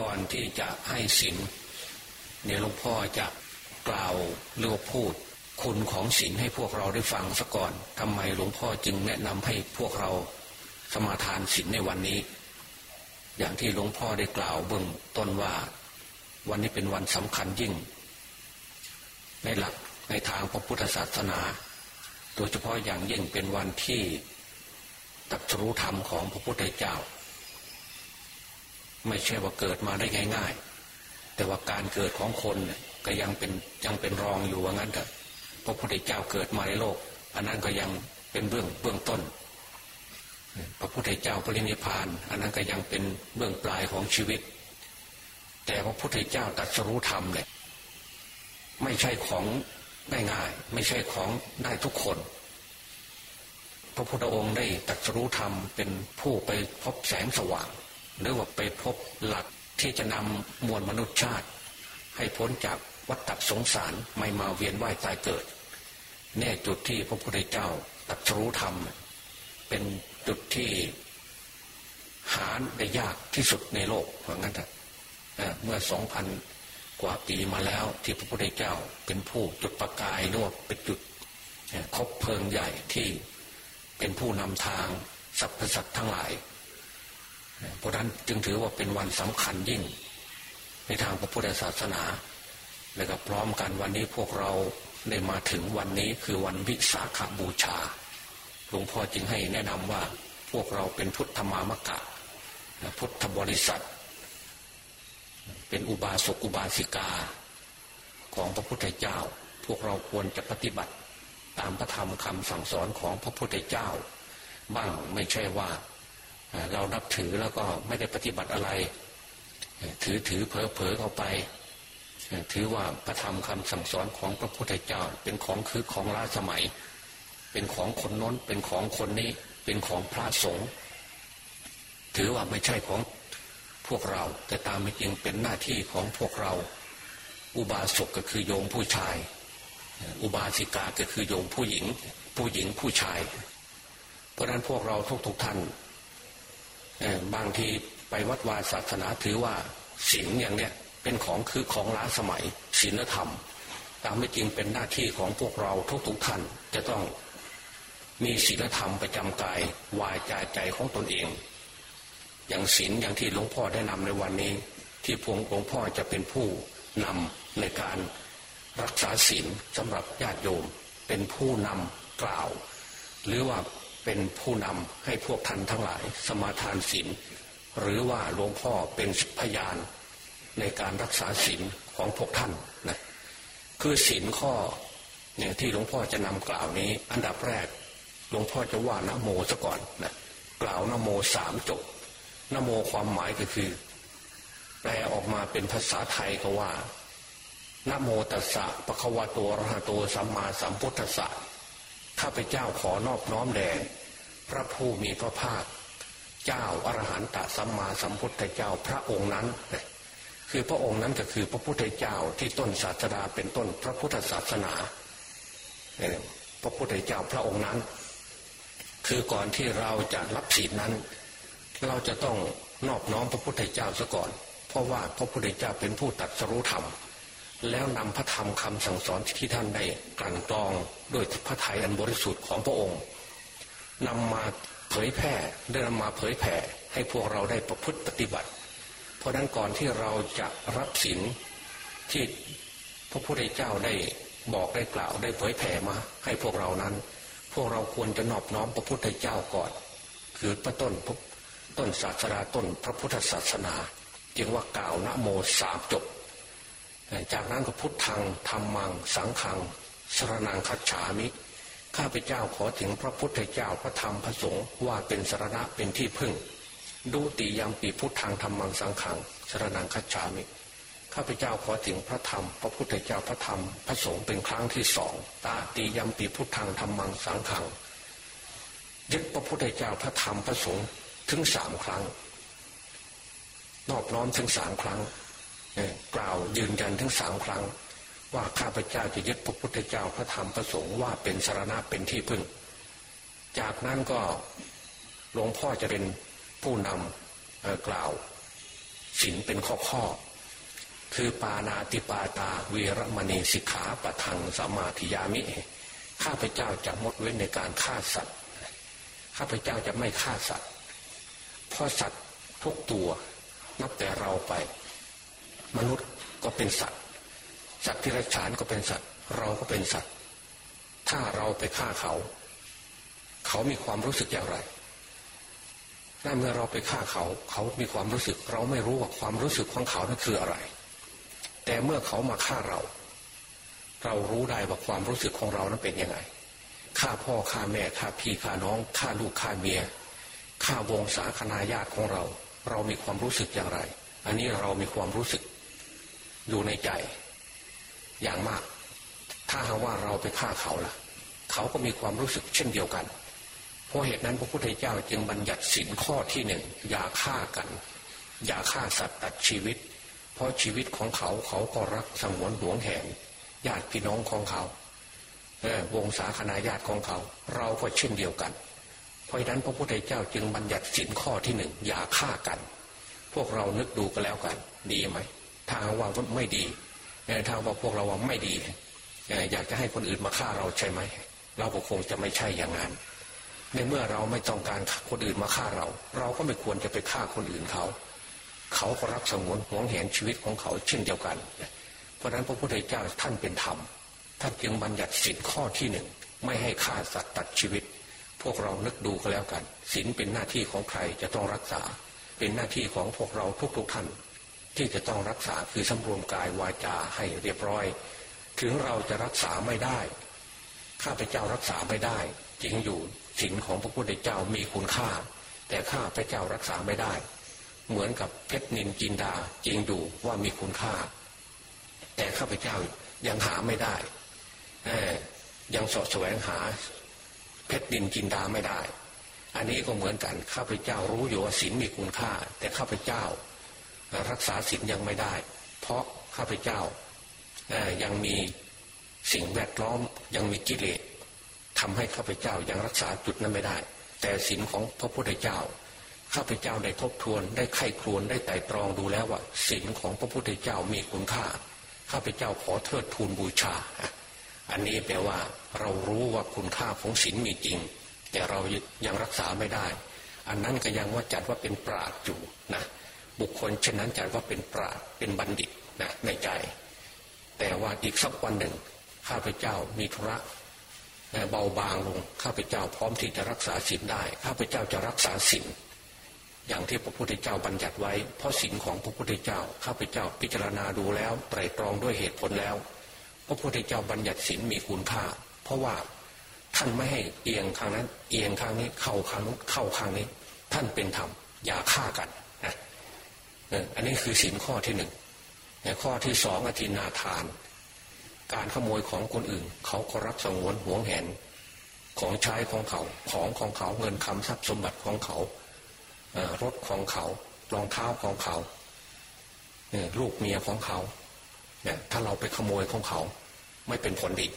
ก่อนที่จะให้ศีลเนี่ยหลวงพ่อจะกล่าวเรือพูด คุณของศีลให้พวกเราได้ฟังซะก่อนทำไมหลวงพ่อจึงแนะนำให้พวกเราสมาทานศีลในวันนี้ อย่างที่หลวงพ่อได้กล่าวเบื้องต้นว่า วันนี้เป็นวันสำคัญยิ่ง ในหลักในทางพระพุทธศาสนาโดยเฉพาะอย่างยิ่งเป็นวันที่ตัดรู้ธรรมของพระพุทธเจ้า ไม่ใช่ว่าเกิดมาได้ง่าย ๆ แต่ว่าการเกิดของคนก็ยังเป็นยังเป็นรองอยู่ว่างั้นเถอะพระพุทธเจ้าเกิดมาในโลก อันนั้นก็ยังเป็นเบื้องเบื้องต้น พระพุทธเจ้าปรินิพาน อันนั้นก็ยังเป็นเบื้องปลายของชีวิต แต่พระพุทธเจ้าตัดสู้ธรรมเนี่ยไม่ใช่ของได้ง่ายไม่ใช่ของได้ทุกคน พระพุทธองค์ได้ตัดสู้ธรรมเป็นผู้ไปพบแสงสว่าง หรือว่าไปพบหลักที่จะนำมวลมนุษยชาติ ให้พ้นจากวัฏฏสงสารไม่มาเวียนว่ายตายเกิด แน่จุดที่พระพุทธเจ้าตัดสู้ธรรม เป็นจุดที่หาได้ยากที่สุดในโลกเพราะงั้นเมื่อสองพันกว่าปีมาแล้วที่พระพุทธเจ้าเป็นผู้จุดประกายนวดเป็นจุดคบเพลิงใหญ่ที่เป็นผู้นำทางสรรพสัตว์ทั้งหลาย เพราะนั้นจึงถือว่าเป็นวันสำคัญยิ่ง ในทางพระพุทธศาสนา และก็พร้อมกันวันนี้พวกเราได้มาถึงวันนี้คือวันวิสาขาบูชา หลวงพ่อจึงให้แนะนำว่าพวกเราเป็นพุทธมามกะ พุทธบริษัท เป็นอุบาสกอุบาสิกา ของพระพุทธเจ้า พวกเราควรจะปฏิบัติตามพระธรรมคำสั่งสอนของพระพุทธเจ้า บ้างไม่ใช่ว่า เรานับถือแล้วก็ไม่ได้ปฏิบัติอะไร ถือถือเผลอเผลอเข้าไป ถือว่าพระธรรมคำสั่งสอนของพระพุทธเจ้า เป็นของคือของล้าสมัย เป็นของคนน้นเป็นของคนนี้เป็นของพระสงฆ์ถือว่าไม่ใช่ของพวกเรา แต่ตามไม่จริงเป็นหน้าที่ของพวกเรา อุบาสกก็คือโยมผู้ชาย อุบาสิกาก็คือโยมผู้หญิง ผู้หญิงผู้ชาย เพราะนั้นพวกเราทุกๆทท่าน บางทีไปวัดวาศาสนาถือว่าศีลอย่างเนี้ยเป็นของคือของล้าสมัยศีลธรรม ตามไม่จริงเป็นหน้าที่ของพวกเราทุกๆทท่านจะต้องมีศีลธรรมประจำกายวายใจใจของตนเอง อย่างศีลอย่างที่หลวงพ่อได้นำในวันนี้ ที่พวงหลวงพ่อจะเป็นผู้นำในการรักษาศีลสำหรับญาติโยมเป็นผู้นำกล่าว หรือว่า เป็นผู้นำให้พวกท่านทั้งหลาย สมาทานศีลหรือว่าหลวงพ่อเป็นพยานในการรักษาศีลของพวกท่านนะคือศีลข้อเนี่ยที่หลวงพ่อจะนำกล่าวนี้ อันดับแรกหลวงพ่อจะว่านโมซะก่อนนะกล่าวนโมสามจบนโมความหมายก็คือ แปลออกมาเป็นภาษาไทยก็ว่านโมตัสสะปะคะวะตัวรหะตัวสัมมาสัมพุทธัสสะ ข้าพเจ้าขอนอบน้อมแด่พระผู้มีพระภาค เจ้าอรหันตสัมมาสัมพุทธเจ้าพระองค์นั้น คือพระองค์นั้นก็คือพระพุทธเจ้าที่ต้นศาสนาเป็นต้นพระพุทธศาสนาพระพุทธเจ้าพระองค์นั้น คือก่อนที่เราจะรับศีลนั้น เราจะต้องนอบน้อมพระพุทธเจ้าซะก่อน เพราะว่าพระพุทธเจ้าเป็นผู้ตัดสรุธรรม แล้วนำพระธรรมคำสั่งสอนที่ท่านได้กลั่นกรองด้วยพระทัยอันบริสุทธิ์ของพระองค์นำมาเผยแพร่ได้นำมาเผยแผ่ให้พวกเราได้ประพฤติปฏิบัติ เพราะนั้นก่อนที่เราจะรับศีลที่พระพุทธเจ้าได้บอกได้กล่าวได้เผยแผ่มา ให้พวกเรานั้น พวกเราควรจะนอบน้อมพระพุทธเจ้าก่อน คือพระต้นต้นศาสนาต้นพระพุทธศาสนา จึงว่ากล่าวนะโมสามจบ จากนั้นก็พุทธังธรรมัง สังขังสรนังคัจฉามิ ข้าพเจ้าขอถึงพระพุทธเจ้าพระธรรมพระสงฆ์ว่าเป็นสรณะเป็นที่พึ่ง ดูติยังปีพุทธังธรรมังสังขังสรนังคัจฉามิ ข้าพเจ้าขอถึงพระธรรม พระพุทธเจ้าพระธรรมพระสงฆ์เป็นครั้งที่สองตาตียมปีพุทธังธรรมังสังขังยึดพระพุทธเจ้าพระธรรมพระสงฆ์ถึงสามครั้ง นอบน้อมถึงสามครั้ง กล่าวยืนยันถึงสามครั้ง ว่าข้าพเจ้าจะยึดพระพุทธเจ้าพระธรรมพระสงฆ์ว่าเป็นสารณะเป็นที่พึ่ง จากนั้นก็หลวงพ่อจะเป็นผู้นำกล่าวศีลเป็นข้อข้อ คือปานาติปาตาเวรมณีสิกขาปะทังสมาธิยามิ ข้าพเจ้าจะงดเว้นในการฆ่าสัตว์ ข้าพเจ้าจะไม่ฆ่าสัตว์ เพราะสัตว์ทุกตัวนับแต่เราไป มนุษย์ก็เป็นสัตว์สัตว์ที่รักฉานก็เป็นสัตว์ เราก็เป็นสัตว์ ถ้าเราไปฆ่าเขา เขามีความรู้สึกอย่างไรนั่นเมื่อเราไปฆ่าเขา เขามีความรู้สึก เราไม่รู้ว่าความรู้สึกของเขานั้นคืออะไร แต่เมื่อเขามาฆ่าเรา เรารู้ได้ว่าความรู้สึกของเรานั้นเป็นยังไงฆ่าพ่อฆ่าแม่ฆ่าพี่ฆ่าน้องฆ่าลูกฆ่าเมียฆ่าวงศาคณาญาติของเรา เรามีความรู้สึกอย่างไร อันนี้เรามีความรู้สึก อยู่ในใจ อย่างมาก ถ้าหากว่าเราไปฆ่าเขาล่ะ เขาก็มีความรู้สึกเช่นเดียวกัน เพราะเหตุนั้นพระพุทธเจ้าจึงบัญญัติสินข้อที่หนึ่งอย่าฆ่ากัน อย่าฆ่าสัตว์ตัดชีวิต เพราะชีวิตของเขาเขาก็รักสงวนหวงแหนญาติพี่น้องของเขาวงศาคณาญาติของเขา เราก็เช่นเดียวกัน เพราะฉะนั้นพระพุทธเจ้าจึงบัญญัติสินข้อที่หนึ่งอย่าฆ่ากัน พวกเรานึกดูกันแล้วกัน ดีไหม ถ้าว่าไม่ดีถ้าว่าพวกเราว่าไม่ดี อยากจะให้คนอื่นมาฆ่าเราใช่ไหม เราก็คงจะไม่ใช่อย่างนั้น ในเมื่อเราไม่ต้องการคนอื่นมาฆ่าเรา เราก็ไม่ควรจะไปฆ่าคนอื่นเขา เขาก็รักสงวนห่วงเห็นชีวิตของเขาเช่นเดียวกัน เพราะฉะนั้นพระพุทธเจ้าท่านเป็นธรรม ท่านจึงบัญญัติสินข้อที่หนึ่งไม่ให้ฆ่าสัตว์ตัดชีวิต พวกเรานึกดูก็แล้วกันสินเป็นหน้าที่ของใครจะต้องรักษา เป็นหน้าที่ของพวกเราทุกๆท่าน ที่จะต้องรักษาคือสำรวมกายวาจาให้เรียบร้อย ถึงเราจะรักษาไม่ได้ ข้าพเจ้ารักษาไม่ได้ จริงอยู่สินของพระพุทธเจ้ามีคุณค่า แต่ข้าพเจ้ารักษาไม่ได้ เหมือนกับเพชรนินจินดาจริงอยู่ว่ามีคุณค่า แต่ข้าพเจ้ายังหาไม่ได้ยังสอดแสวงหา เพชรดินจินดาไม่ได้ อันนี้ก็เหมือนกันข้าพเจ้ารู้อยู่ว่าศีลมีคุณค่า แต่ข้าพเจ้า รักษาศีลยังไม่ได้ เพราะข้าพเจ้ายังมีสิ่งแวดล้อมยังมีกิเลสทำให้ข้าพเจ้ายังรักษาจุดนั้นไม่ได้ แต่ศีลของพระพุทธเจ้าข้าพเจ้าได้ทบทวนได้ไข้ครวนได้ไต่ตรองดูแล้วว่าศีลของพระพุทธเจ้ามีคุณค่าข้าพเจ้าขอเทิดทูนบูชา อันนี้แปลว่าเรารู้ว่าคุณค่าของศีลมีจริง แต่เรายังรักษาไม่ได้ อันนั้นก็ยังว่าจัดว่าเป็นปราดอยู่นะ บุคคลเช่นนั้นจัดว่าเป็นปราดเป็นบัณฑิตนะในใจ แต่ว่าอีกสักวันหนึ่ง ข้าพเจ้ามีธุระเบาบางลงข้าพเจ้าพร้อมที่จะรักษาศีลได้ ข้าพเจ้าจะรักษาศีลอย่างที่พระพุทธเจ้าบัญญัติไว้ เพราะศีลของพระพุทธเจ้าข้าพเจ้าพิจารณาดูแล้วไตรตรองด้วยเหตุผลแล้ว พระพุทธเจ้าบัญญัติศีลมีคุณค่า เพราะว่าท่านไม่ให้เอียงข้างนั้น เอียงข้างนี้เข้าข้างนู้นเข้าข้างนี้ ท่านเป็นธรรมอย่าฆ่ากัน อันนี้คือศีลข้อที่หนึ่งข้อที่สองอธินาทาน การขโมยของคนอื่น เขาก็รักสงวนหวงแหน ของใช้ของเขาของของเขาเงินคำทรัพย์สมบัติของเขารถของเขารองเท้าของเขาลูกเมียของเขาเนี่ยถ้าเราไปขโมยของเขา ไม่เป็นผลดี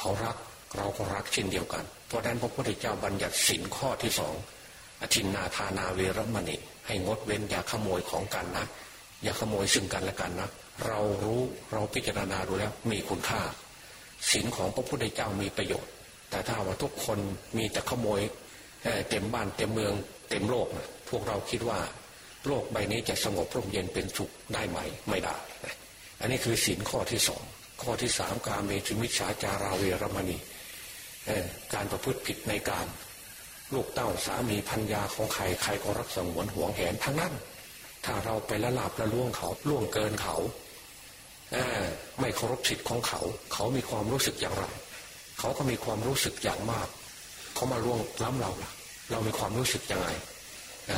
เขารักเราก็รักเช่นเดียวกัน เพราะนั้นพระพุทธเจ้าบัญญัติสินข้อที่สองอธินนาทานาเวรมณี ให้งดเว้นอย่าขโมยของกันนะ อย่าขโมยซึ่งกันและกันนะ เรารู้เราพิจารณาดูแล้วมีคุณค่าสินของพระพุทธเจ้ามีประโยชน์ แต่ถ้าว่าทุกคนมีแต่ขโมยเต็มบ้านเต็มเมืองเต็มโลกนะพวกเราคิดว่าโลกใบนี้จะสงบร่มเย็นเป็นสุขได้ไหมไม่ได้อันนี้คือศีลข้อที่สองข้อที่สามการเมตุมิชาจาราเวรมณีการประพฤติผิดในการ ลูกเต้าสามีพัญญาของใครใครก็รักสงวนห่วงแหนทั้งนั้น ถ้าเราไปละลาบละล่วงเขาล่วงเกินเขาไม่เคารพสิทธิ์ของเขา เขามีความรู้สึกอย่างไร เขาก็มีความรู้สึกอย่างมาก เขามาล่วงล้ำเราล่ะ เรามีความรู้สึกยังไง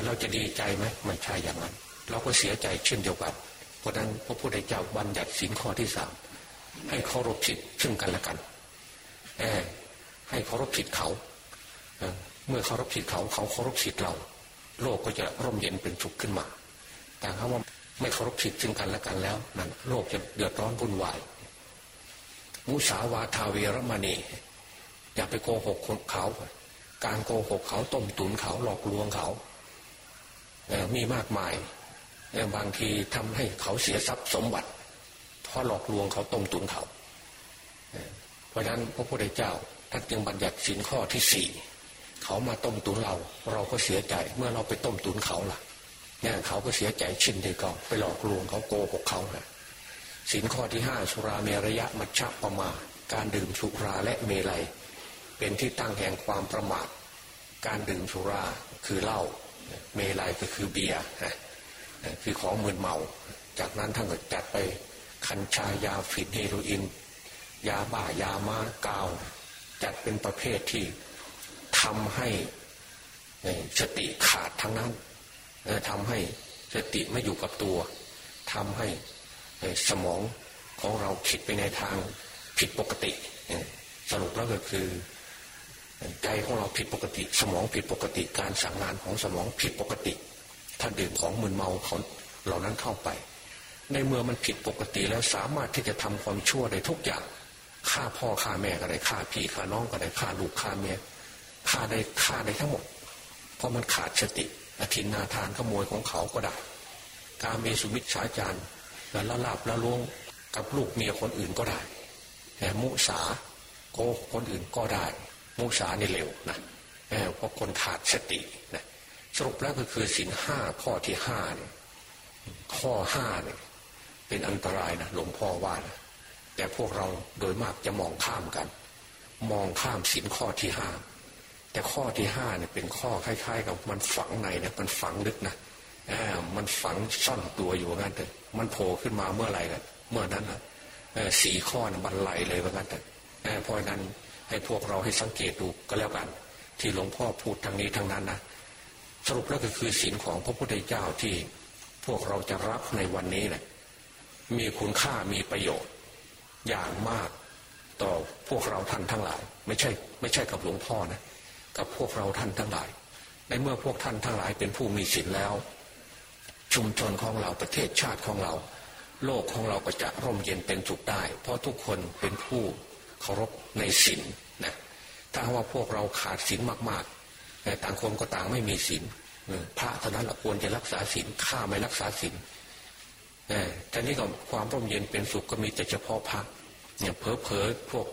เราจะดีใจไหมไม่ใช่อย่างนั้น เราก็เสียใจเช่นเดียวกัน เพราะนั้นพระพุทธเจ้าบัญญัติสินข้อที่สามให้เคารพสิทธิ์ซึ่งกันและกันให้เคารพสิทธิ์เขา เมื่อเคารพสิทธิ์เขาเขาเคารพสิทธิ์เรา โลกก็จะร่มเย็นเป็นสุขขึ้นมา แต่ถ้าว่าไม่เคารพสิทธิ์ซึ่งกันและกันแล้วนั่นโลกจะเดือดร้อนวุ่นวายมุสาวาทาเวรมณีอย่าไปโกหกเขา การโกหกเขาต้มตุนเขาหลอกลวงเขามีมากมายบางทีทำให้เขาเสียทรัพย์สมบัติเพราะหลอกลวงเขาต้มตุนเขา เพราะฉะนั้นพระพุทธเจ้าท่านจึงบัญญัติสินข้อที่สี่ เขามาต้มตุนเรา เราก็เสียใจเมื่อเราไปต้มตุนเขาล่ะเนี่ยเขาก็เสียใจชินเดียวกันไปหลอกลวงเขาโกหกเขาละสินข้อที่ห้าสุราเมรยะมัชฌะประมาการดื่มสุราและเมลัย เป็นที่ตั้งแห่งความประมาท การดื่มสุราคือเหล้าเมลัยก็คือเบียร์คือของมึนเมา จากนั้นท่านก็จัดไปคัญชายาฝิ่นเฮโรอีนยาบ้ายามากาว จัดเป็นประเภทที่ ทำให้สติขาดทั้งนั้นทำให้สติไม่อยู่กับตัวทำให้สมองของเราคิดไปในทางผิดปกติ สรุปแล้วก็คือใจของเราผิดปกติ สมองผิดปกติการสั่งงานของสมองผิดปกติ ถ้าดื่มของมึนเมาเขาเหล่านั้นเข้าไป ในเมื่อมันผิดปกติแล้วสามารถที่จะทำความชั่วได้ทุกอย่างฆ่าพ่อฆ่าแม่ก็ได้ฆ่าพี่ฆ่าน้องก็ได้ฆ่าลูกฆ่าเมีย ฆ่าได้ฆ่าได้ทั้งหมด เพราะมันขาดสติอธินนาทานขโมยของเขาก็ได้ การเมสุมิชฌาจารแล้วละลาบละลวงกับลูกเมียคนอื่นก็ได้แต่มุสาโกคนอื่นก็ได้ มุสานี่เร็วนะเพราะคนขาดสตินะสรุปแล้วก็คือสินห้าข้อที่ห้าเนี่ยข้อห้าเนี่ยเป็นอันตรายนะหลวงพ่อว่านะแต่พวกเราโดยมากจะมองข้ามกัน มองข้ามสินข้อที่ห้า แต่ข้อที่ห้าเนี่ยเป็นข้อคล้าย ๆ กับมันฝังในเนี่ยมันฝังลึกนะมันฝังซ่อนตัวอยู่งั้นเถอะมันโผล่ขึ้นมาเมื่อไหร่กันเมื่อนั้นนะสีข้อนะบรรลัยเลยว่างั้นเถอะเพราะนั้นให้พวกเราให้สังเกตดูก็แล้วกัน ที่หลวงพ่อพูดทางนี้ทางนั้นนะสรุปแล้วก็คือศีลของพระพุทธเจ้าที่พวกเราจะรับในวันนี้เนะี่ยมีคุณค่ามีประโยชน์ อย่างมากต่อพวกเราท่านทั้งหลาย ไม่ใช่ ไม่ใช่กับหลวงพ่อนะ กับพวกเราท่านทั้งหลาย ในเมื่อพวกท่านทั้งหลายเป็นผู้มีศีลแล้ว ชุมชนของเราประเทศชาติของเรา โลกของเราก็จะร่มเย็นเป็นสุขได้ เพราะทุกคนเป็นผู้เคารพในศีลนะถ้าว่าพวกเราขาดศีลมากๆแต่ต่างคนก็ต่างไม่มีศีลพระเท่านั้นควรจะรักษาศีลข้าไม่รักษาศีลแต่นี้ก็ความร่มเย็นเป็นสุขก็มีแต่เฉพาะพระเนี่ยเพอเพอพวก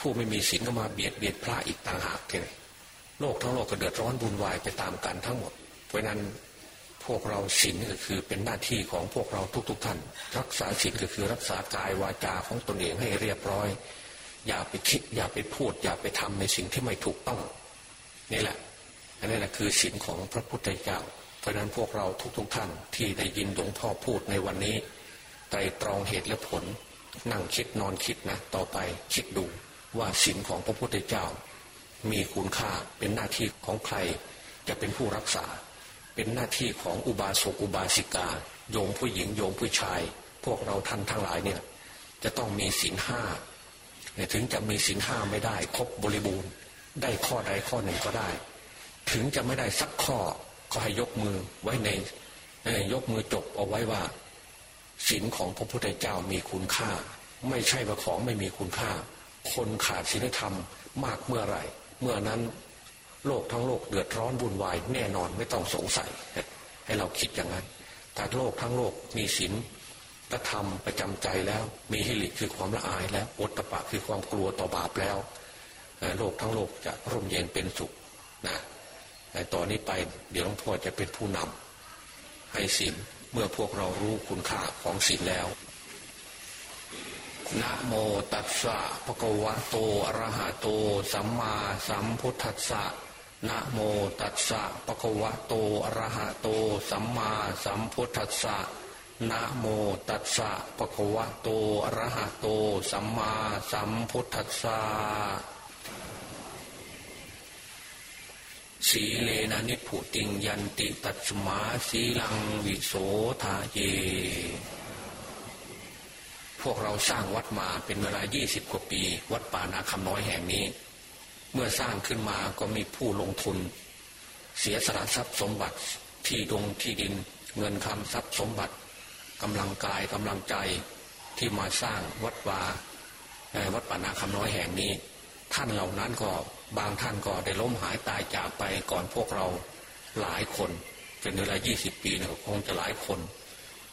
ผู้ไม่มีศีลก็มาเบียดเบียดพระอีกต่างหากเลย โลกทั้งโลกก็เดือดร้อนบุญวายไปตามกันทั้งหมด เพราะนั้นพวกเราศีลก็คือเป็นหน้าที่ของพวกเราทุกๆท่าน รักษาศีลก็คือรักษากายวาจาของตนเองให้เรียบร้อย อย่าไปคิด อย่าไปพูด อย่าไปทำในสิ่งที่ไม่ถูกต้องนี่แหละอันนี้แหละคือศีลของพระพุทธเจ้า เพราะนั้นพวกเราทุกๆทท่านที่ได้ยินหลวงพ่อพูดในวันนี้ไตรตรองเหตุและผล นั่งคิดนอนคิดนะ ต่อไปคิดดูว่าศีลของพระพุทธเจ้า มีคุณค่าเป็นหน้าที่ของใครจะเป็นผู้รักษา เป็นหน้าที่ของอุบาสกอุบาสิกา โยมผู้หญิงโยมผู้ชาย พวกเราท่านทั้งหลายเนี่ยจะต้องมีศีลห้าถึงจะมีศีลห้าไม่ได้ ครบบริบูรณ์ ได้ข้อใดข้อหนึ่งก็ได้ ถึงจะไม่ได้สักข้อก็ให้ยกมือไว้ในยกมือจบเอาไว้ว่าศีลของพระพุทธเจ้ามีคุณค่า ไม่ใช่ว่าของไม่มีคุณค่า คนขาดศีลธรรมมากเมื่อไหร่ เมื่อนั้นโลกทั้งโลกเดือดร้อนวุ่นวายแน่นอนไม่ต้องสงสัย ให้เราคิดอย่างนั้นถ้าโลกทั้งโลกมีศีลและธรรมประจำใจแล้ว มีฮิริคือความละอายแล้วอดตะปะคือความกลัวต่อบาปแล้ว โลกทั้งโลกจะร่มเย็นเป็นสุขนะแต่ต่อนนี้ไปเดี๋ยวหลวงพ่อจะเป็นผู้นำให้ศีลเมื่อพวกเรารู้คุณค่าของศีลแล้ว นะโมตัสสะภะคะวะโตอะระหะโต สัมมาสัมพุทธัสสะนะโมตัสสะภะคะวะโตอะระหะโต สัมมาสัมพุทธัสสะนะโมตัสสะภะคะวะโตอะระหะโต สัมมาสัมพุทธัสสะสีเลนะนิพุติงยันติตัสมาสีลังวิโสทาเย พวกเราสร้างวัดมาเป็นเวลา 20 กว่าปี วัดป่านาคำน้อยแห่งนี้ เมื่อสร้างขึ้นมาก็มีผู้ลงทุน เสียสละทรัพย์สมบัติที่ดงที่ดิน เงินคำทรัพย์สมบัติกำลังกายกำลังใจที่มาสร้างวัดวาวัดป่านาคำน้อยแห่งนี้ ท่านเหล่านั้นก็บางท่านก็ได้ล้มหายตายจากไปก่อนพวกเราหลายคน เป็นเวลา 20 ปีนะคงจะหลายคน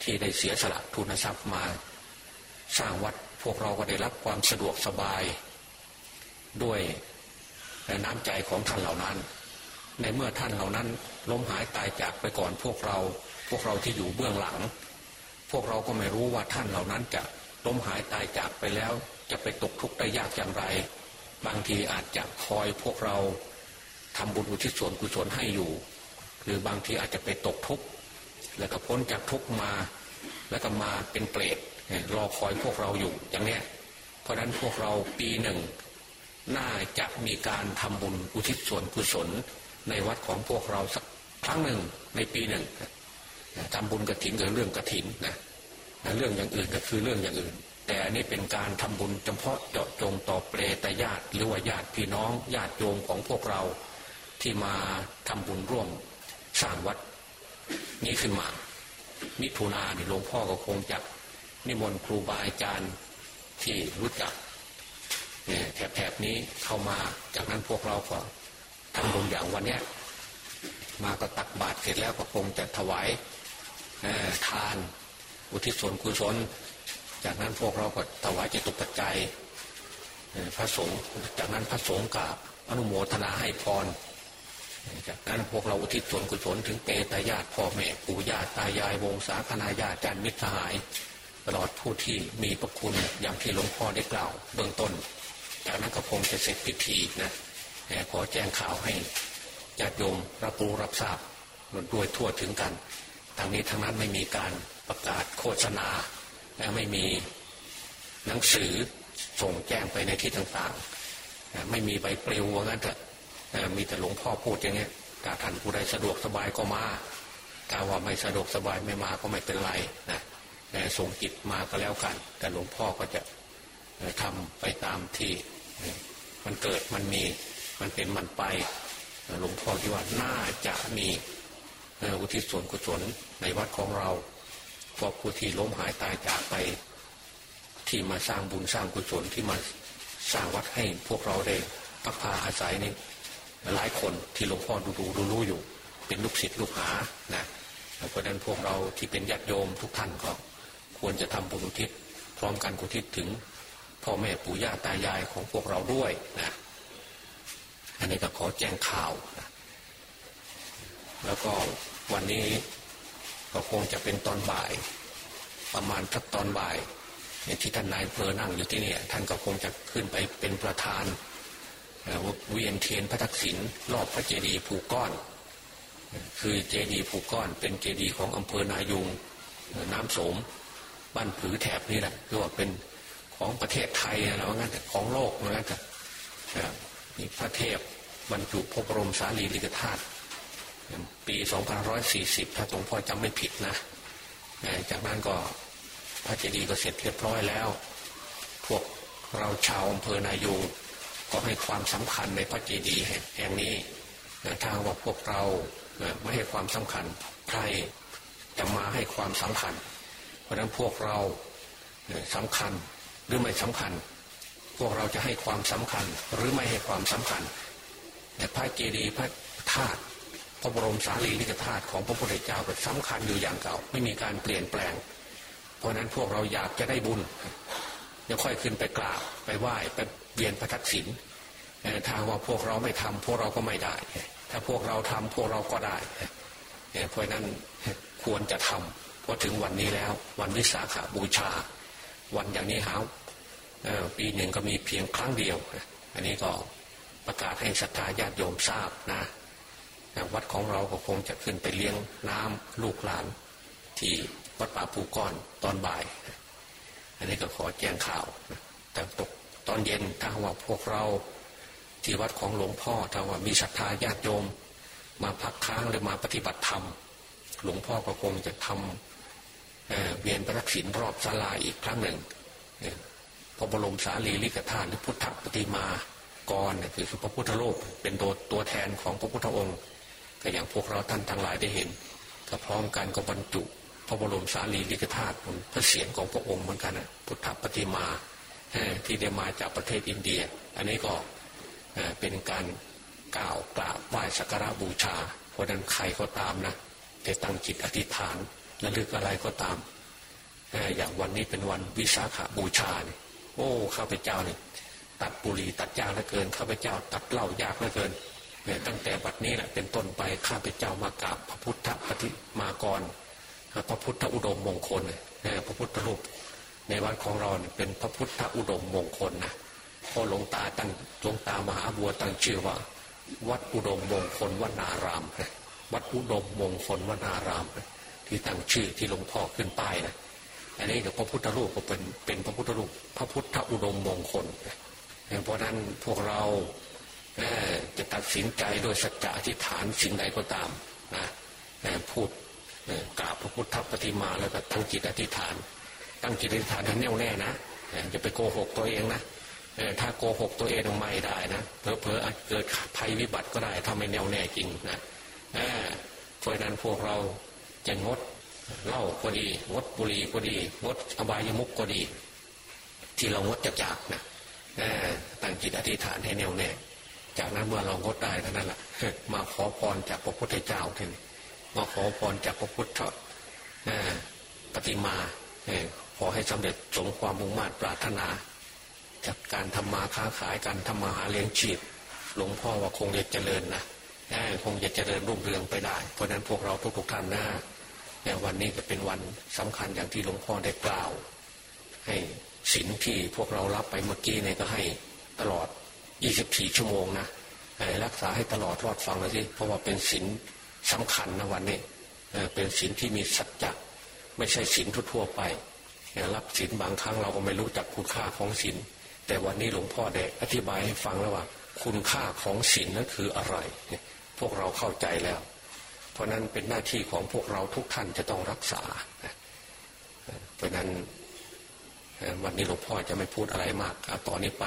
ที่ได้เสียสละทุนทรัพย์มา สร้างวัดพวกเราก็ได้รับความสะดวกสบาย ด้วยน้ำใจของท่านเหล่านั้น ในเมื่อท่านเหล่านั้นล้มหายตายจากไปก่อนพวกเรา พวกเราที่อยู่เบื้องหลัง พวกเราก็ไม่รู้ว่าท่านเหล่านั้นจะล้มหายตายจากไปแล้ว จะไปตกทุกข์ได้ยากอย่างไร บางทีอาจจะคอยพวกเราทำบุญอุทิศส่วนกุศลให้อยู่ หรือบางทีอาจจะไปตกทุกข์แล้วก็พ้นจากทุกข์มา แล้วก็มาเป็นเปรต รอคอยพวกเราอยู่อย่างเนี้ยเพราะฉะนั้นพวกเราปีหนึ่ง น่าจะมีการทำบุญอุทิศส่วนกุศล ในวัดของพวกเราสักครั้งหนึ่งในปีหนึ่งทำบุญกระถินกับเรื่องกระถินนะเรื่องอย่างอื่นก็คือเรื่องอย่างอื่น แต่อันนี้เป็นการทำบุญเฉพาะเจาะจงต่อเปรตญาติหรือว่าญาติพี่น้องญาติโยมของพวกเราที่มาทำบุญร่วมสร้างวัดนี้ขึ้นมา มิถุนาเนี่ยหลวงพ่อก็คงจะ นิมนต์ครูบาอาจารย์ที่รู้จักแถบๆนี้เข้ามาจากนั้นพวกเราก็ทำบุญอย่างวันนี้มาก็ตักบาตรเสร็จแล้วก็คงจะถวายทาน อุทิศส่วนกุศลจากนั้นพวกเราก็ถวายเจตุปัจจัยพระสงฆ์จากนั้นพระสงฆ์กราบอนุโมทนาให้พรจากนั้นพวกเราอุทิศส่วนกุศลถึงเปตญาติพ่อแม่ปู่ย่าตายายวงศาคณาญาติจันมิตรสหาย ตลอดผู้ที่มีพระคุณอย่างที่หลวงพ่อได้กล่าว เบื้องต้น จากนั้นก็คงจะเสร็จพิธีนะขอแจ้งข่าวให้ญาติโยมรับรู้รับทราบด้วยทั่วถึงกันทางนี้ทางนั้นไม่มีการประกาศโฆษณา และไม่มีหนังสือส่งแจ้งไปในที่ต่างๆ ไม่มีใบปลิวว่างั้นเถอะมีแต่หลวงพ่อพูดอย่างนี้ถ้าท่านผู้ใดสะดวกสบายก็มา ถ้าว่าไม่สะดวกสบายไม่มาก็ไม่เป็นไรนะ ส่งจิตมาก็แล้วกัน แต่หลวงพ่อก็จะทำไปตามที่มันเกิดมันมีมันเป็นมันไปหลวงพ่อคิดว่าน่าจะมีอุทิศส่วนกุศลในวัดของเราพราะผู้ที่ล้มหายตายจากไป ที่มาสร้างบุญสร้างกุศลที่มาสร้างวัดให้พวกเราได้พักพาอาศัยนี่หลายคนที่หลวงพ่อดูดูดูรู้อยู่ เป็นลูกศิษย์ลูกหานะเพราะนั้นพวกเราที่เป็นญาติโยมทุกท่านก็ ควรจะทำบุญอุทิศพร้อมกันกุทิศถึงพ่อแม่ปู่ย่าตายายของพวกเราด้วยนะอันนี้ก็ขอแจ้งข่าวนะแล้วก็วันนี้ก็คงจะเป็นตอนบ่าย ประมาณทักตอนบ่ายที่ท่านนายเพลนั่งอยู่ที่นี่ท่านก็คงจะขึ้นไปเป็นประธานเวียนเทียนพระทักษิณรอบพระเจดีย์ภูก้อน คือเจดีย์ภูก้อน เป็นเจดีย์ของอำเภอนายุงน้ำโสม บ้านผือแถบนี่แหละคือว่าเป็นของประเทศไทยนะว่างั้นแต่ของโลกว่างั้นแต่พระเทพบรรจุพระบรมสารีริกธาตุปี2540 ถ้าตรงพ่อจำไม่ผิดนะ จากนั้นก็พระเจดีย์ก็เสร็จเรียบร้อยแล้ว พวกเราชาวอำเภอนายูก็ให้ความสำคัญในพระเจดีย์แห่งนี้ถ้าว่าพวกเราไม่ให้ความสำคัญใครจะมาให้ความสำคัญ ราะฉะนั้นพวกเราสำคัญหรือไม่สำคัญ พวกเราจะให้ความสำคัญหรือไม่ให้ความสำคัญ แต่พระเจดีย์พระธาตุพระบรมสารีริกธาตุของพระพุทธเจ้าก็สำคัญอยู่อย่างเก่า ไม่มีการเปลี่ยนแปลง เพราะนั้นพวกเราอยากจะได้บุญจะค่อยขึ้นไปกราบไปไหว้ไปเวียนพระทักษิณถ้าว่าพวกเราไม่ทำพวกเราก็ไม่ได้ ถ้าพวกเราทำพวกเราก็ได้เพราะนั้นควรจะทำเพราะถึงวันนี้แล้ว วันวิสาขาบูชา วันอย่างนี้หาปีหนึ่งก็มีเพียงครั้งเดียว อันนี้ก็ประกาศให้ศรัทธาญาติโยมทราบนะวัดของเราก็คงจะขึ้นไปเลี้ยงน้ำลูกหลาน ที่วัดป่าภูก้อนตอนบ่าย อันนี้ก็ขอแจ้งข่าวแต่ตกตอนเย็นถ้าว่าพวกเราที่วัดของหลวงพ่อถ้าว่ามีศรัทธาญาติโยม มาพักค้างหรือมาปฏิบัติธรรม หลวงพ่อก็คงจะทำ เวียนประทักษิณรอบศาลาอีกครั้งหนึ่งพระบรมสารีริกธาตุหรือพุทธปฏิมากรคือพระพุทธโลกเป็นตัวตัวแทนของพระพุทธองค์ก็อย่างพวกเราท่านทั้งหลายได้เห็นก็พร้อมกันก็บรรจุ พระบรมสารีริกธาตุพระเศียรของพระองค์เหมือนกันนะพุทธปฏิมาที่ได้มาจากประเทศอินเดีย อันนี้ก็เป็นการกล่าวกราบไหว้สักการะบูชา เพราะนั้นใครก็ตามนะจะตั้งจิตอธิษฐาน ระลึกอะไรก็ตามอย่างวันนี้เป็นวันวิสาขาบูชาเนี่ยโอ้ข้าพเจ้าเนี่ยตัดบุหรี่ตัดยาเหลือเกินข้าพเจ้า ตัดเหล้ายากเหลือเกินเนี่ยตั้งแต่บัดนี้แหละเป็นต้นไปข้าพเจ้ามากราบพระพุทธปฏิมากรพระพุทธอุดมมงคลเนี่ยพระพุทธรูปในวัดของเราเนี่ยเป็นพระพุทธอุดมมงคลนะพอหลวงตาตั้งหลวงตามหาบัวตั้งชื่อว่า วัดอุดมมงคลวนาราม วัดอุดมมงคลวนาราม ที่ตั้งชื่อที่หลวงพ่อขึ้นป้ายนะอันนี้เดี๋ยวพระพุทธรูปก็เป็นเป็นพระพุทธรูปพระพุทธอุดมมงคลเพราะนั้นพวกเราจะตัดสินใจโดยสัจจะอธิษฐานสิ่งใดก็ตามนะพูดกราบพระพุทธปฏิมาแล้วก็ตั้งจิตอธิษฐาน ตั้งจิตอธิษฐานให้แน่วแน่นะจะไปโกหกตัวเองนะถ้าโกหกตัวเองไม่ได้นะเพอเพออาจเกิดภัยวิบัติก็ได้ถ้าไม่แน่วแน่จริงนะเพราะนั้นพวกเรา จะงดเหล้าก็ดีงดบุหรี่ก็ดีงดอบายมุกก็ดี ที่เรางดจากจากนะตั้งจิตอธิษฐานให้แน่วแน่จากนั้นเมื่อเรางดได้เท่านั้นแหละมาขอพรจากพระพุทธเจ้าทีนี้มาขอพรจากพระพุทธปฏิมาขอให้สำเร็จสมความมุ่งมั่นปรารถนา จากการทำมาค้าขายการทำมาหาเลี้ยงชีพหลวงพ่อว่าคงจะเจริญนะ คงจะเจริญรุ่งเรืองไปได้ เพราะนั้นพวกเราทุกๆท่านนะวันนี้จะเป็นวันสำคัญอย่างที่หลวงพ่อได้กล่าว ให้ศีลที่พวกเรารับไปเมื่อกี้เนี่ยก็ให้ตลอด 24 ชั่วโมงนะรักษาให้ตลอดรอดฟังเลยสิเพราะว่าเป็นศีลสำคัญนะวันนี้เป็นศีลที่มีสัจจะไม่ใช่ศีลทั่วไปรับศีลบางครั้งเราก็ไม่รู้จักคุณค่าของศีลแต่วันนี้หลวงพ่อได้อธิบายให้ฟังแล้วว่า คุณค่าของศีลนั้นคืออะไร พวกเราเข้าใจแล้ว เพราะนั้นเป็นหน้าที่ของพวกเราทุกท่านจะต้องรักษา เพราะนั้นวันนี้หลวงพ่อจะไม่พูดอะไรมาก ตอนนี้ไป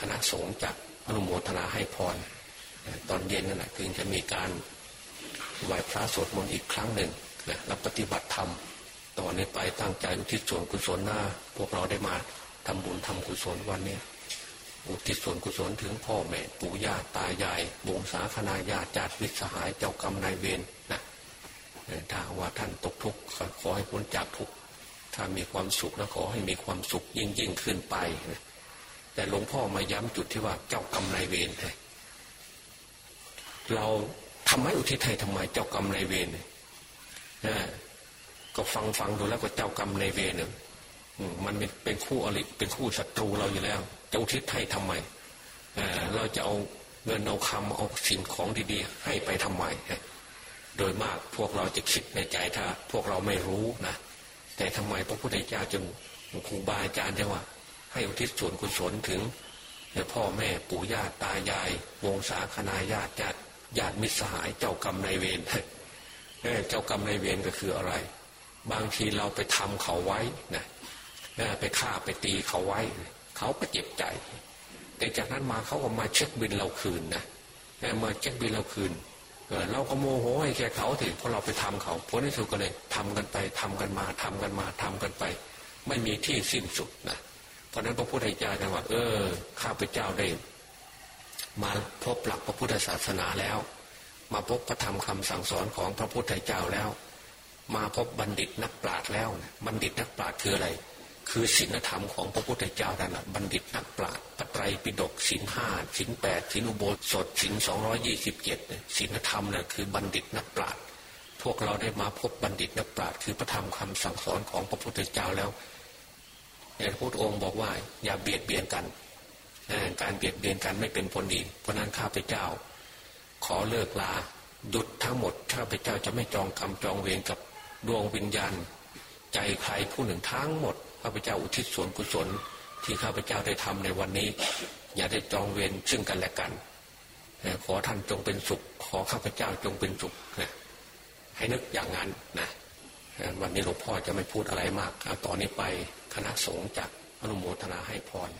คณะสงฆ์จะอนุโมทนาให้พร ตอนเย็นนั่นแหละถึงจะมีการไหว้พระสวดมนต์อีกครั้งหนึ่งนะรับปฏิบัติธรรมตอนนี้ไปตั้งใจอุทิศส่วนกุศลหน้า พวกเราได้มาทำบุญทำกุศลวันนี้ อุทิศส่วนกุศลถึงพ่อแม่ปู่ย่าตายายบวงสาคณาญาจาติวิสหายเจ้ากรรมนายเวรนะถ้าว่าท่านตกทุกข์ขอให้พ้นจากทุกข์ถ้ามีความสุขแล้วขอให้มีความสุขยิ่งยิ่งขึ้นไปนะแต่หลวงพ่อมาย้ำจุดที่ว่าเจ้ากรรมนายเวรเราทำไมอุทิศให้ทำไมเจ้ากรรมนายเวรนี่ยก็ฟังฟังดูแล้วก็เจ้ากรรมนายเวรเนี่ยมันเป็นคู่อริเป็นคู่ศัตรูเราอยู่แล้ว จะอุทิศให้ทำไมเราจะเอาเงินเอาคำเอาสิ่งของดีๆ ให้ไปทำไมโดยมากพวกเราจะคิดในใจถ้า พวกเราไม่รู้นะแต่ทำไมพระพุทธเจ้าจึงครูบาอาจารย์จะว่า ให้อุทิศส่วนกุศลถึงพ่อแม่ปู่ย่าตายาย วงศาคณาญาติญาติญาติมิตรสหายเจ้ากรรมนายเวรเจ้ากรรมนายเวรก็คืออะไร บางทีเราไปทำเขาไว้นะไปฆ่าไปตีเขาไว้ เขาก็เจ็บใจ แต่จากนั้นมาเขาก็มาเช็คบินเราคืนนะมาเช็คบินเราคืนเราก็โมโหให้แค่เขาถึงเพราะเราไปทำเขาผลที่สุดก็เลยทำกันไปทำกันมาทำกันมาทำกันไป ไม่มีที่สิ้นสุดนะเพราะนั้นพระพุทธเจ้าจะว่า เออ ข้าพเจ้าได้มาพบหลักพระพุทธศาสนาแล้ว มาพบพระธรรมคำสั่งสอนของพระพุทธเจ้าแล้ว มาพบบัณฑิตนักปราชญ์แล้ว บัณฑิตนักปราชญ์คืออะไร คือศีลธรรมของพระพุทธเจ้านั่นแหละบัณฑิตนักปราชญ์ปไตรปิฎกศีลห้าศีลแปดศีลอุโบสถศีลสองร้อยี่สิบเจ็ดศีลธรรมน่ะคือบัณฑิตนักปราชญ์พวกเราได้มาพบบัณฑิตนักปราชญ์คือพระธรรมคำสั่งสอนของพระพุทธเจ้าแล้วพระพุทธองค์บอกว่า อย่าเบียดเบียนกันการเบียดเบียนกันไม่เป็นผลดี เพราะนั้นข้าพเจ้า ขอเลิกลาหยุดทั้งหมดข้าพเจ้าจะไม่จองคำจองเวรกับดวงวิญญาณ ใจใครผู้หนึ่งทั้งหมด ข้าพเจ้าอุทิศส่วนกุศล ที่ข้าพเจ้าได้ทำในวันนี้ อย่าได้จองเวรซึ่งกันและกัน ขอท่านจงเป็นสุข ขอข้าพเจ้าจงเป็นสุขนะให้นึกอย่างนั้นนะวันนี้หลวงพ่อจะไม่พูดอะไรมาก ตอนนี้ไปคณะสงฆ์จากอนุโมทนาให้พร